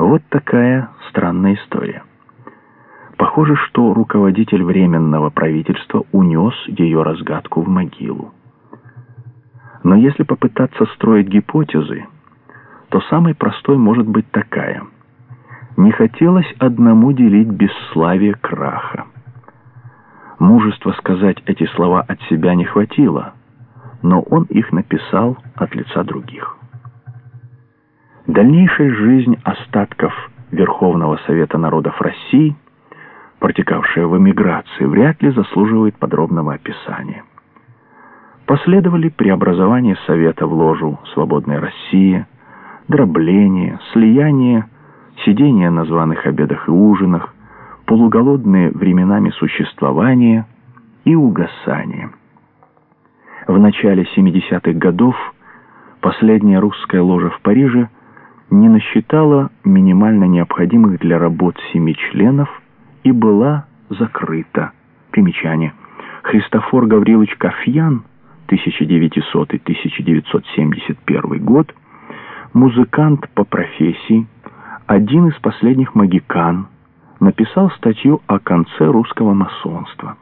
Вот такая странная история. Похоже, что руководитель Временного правительства унес ее разгадку в могилу. Но если попытаться строить гипотезы, то самой простой может быть такая. Не хотелось одному делить бесславие краха. Мужества сказать эти слова от себя не хватило, но он их написал от лица других. Дальнейшая жизнь остатков Верховного Совета Народов России, протекавшая в эмиграции, вряд ли заслуживает подробного описания. Последовали преобразование Совета в ложу «Свободная Россия», дробление, слияние, сидение на званых обедах и ужинах, полуголодные временами существования и угасание. В начале 70-х годов последняя русская ложа в Париже не насчитала минимально необходимых для работ семи членов и была закрыта. Примечание. Христофор Гаврилович Кафьян 1900-1971 год, музыкант по профессии, один из последних магикан, написал статью о конце русского масонства.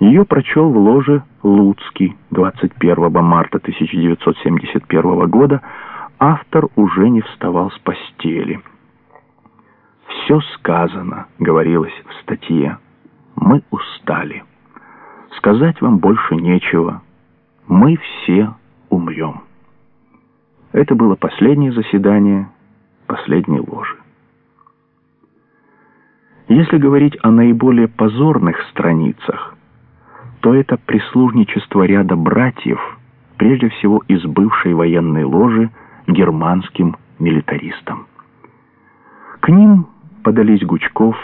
Ее прочел в ложе Луцкий 21 марта 1971 года. Автор уже не вставал с постели. «Все сказано», — говорилось в статье. «Мы устали. Сказать вам больше нечего» мы все умрем. Это было последнее заседание последней ложи. Если говорить о наиболее позорных страницах, то это прислужничество ряда братьев, прежде всего из бывшей военной ложи, германским милитаристам. К ним подались Гучков,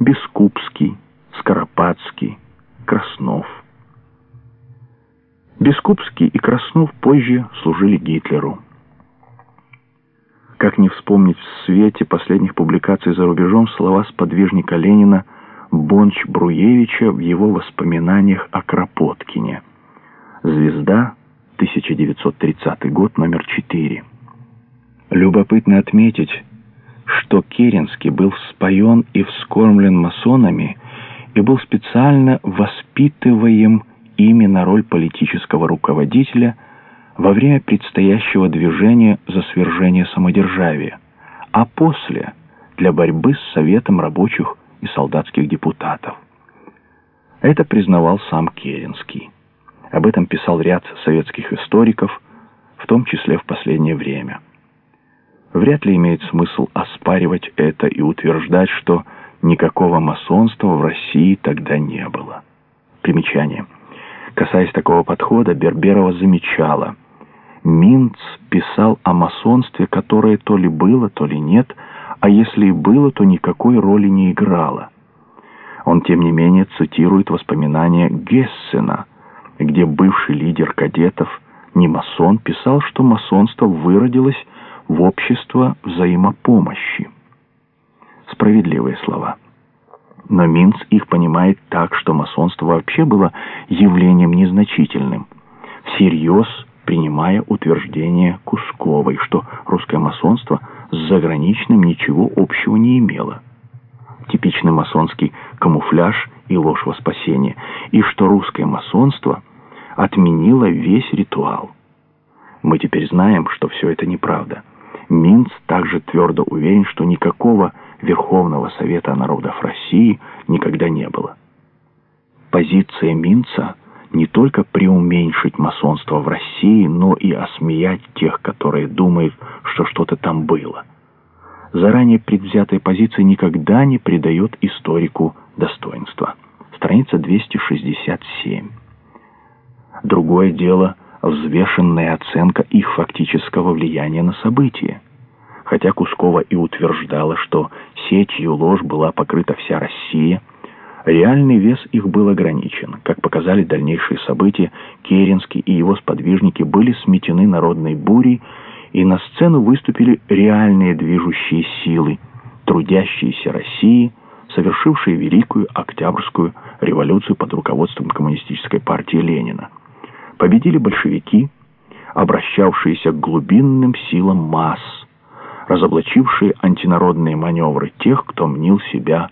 Бескупский, Скоропадский, Краснов. Бескупский и Краснов позже служили Гитлеру. Как не вспомнить в свете последних публикаций за рубежом слова сподвижника Ленина Бонч-Бруевича в его воспоминаниях о Кропоткине. «Звезда», 1930 год, номер 4. Любопытно отметить, что Керенский был вспоен и вскормлен масонами и был специально воспитываем ими на роль политического руководителя во время предстоящего движения за свержение самодержавия, а после для борьбы с Советом рабочих и солдатских депутатов. Это признавал сам Керенский. Об этом писал ряд советских историков, в том числе в последнее время. Вряд ли имеет смысл оспаривать это и утверждать, что никакого масонства в России тогда не было. Примечание – Касаясь такого подхода, Берберова замечала. Минц писал о масонстве, которое то ли было, то ли нет, а если и было, то никакой роли не играло. Он, тем не менее, цитирует воспоминания Гессена, где бывший лидер кадетов, не масон, писал, что масонство выродилось в общество взаимопомощи. Справедливые слова но Минц их понимает так, что масонство вообще было явлением незначительным, всерьез принимая утверждение Кусковой, что русское масонство с заграничным ничего общего не имело. Типичный масонский камуфляж и ложь во спасение, и что русское масонство отменило весь ритуал. Мы теперь знаем, что все это неправда. Минц также твердо уверен, что никакого Верховного Совета Народов России никогда не было. Позиция Минца не только преуменьшить масонство в России, но и осмеять тех, которые думают, что что-то там было. Заранее предвзятая позиция никогда не придает историку достоинства. Страница 267. Другое дело – взвешенная оценка их фактического влияния на события хотя Кускова и утверждала, что сетью ложь была покрыта вся Россия, реальный вес их был ограничен. Как показали дальнейшие события, Керенский и его сподвижники были сметены народной бурей, и на сцену выступили реальные движущие силы, трудящиеся России, совершившие Великую Октябрьскую революцию под руководством Коммунистической партии Ленина. Победили большевики, обращавшиеся к глубинным силам масс, разоблачившие антинародные маневры тех, кто мнил себя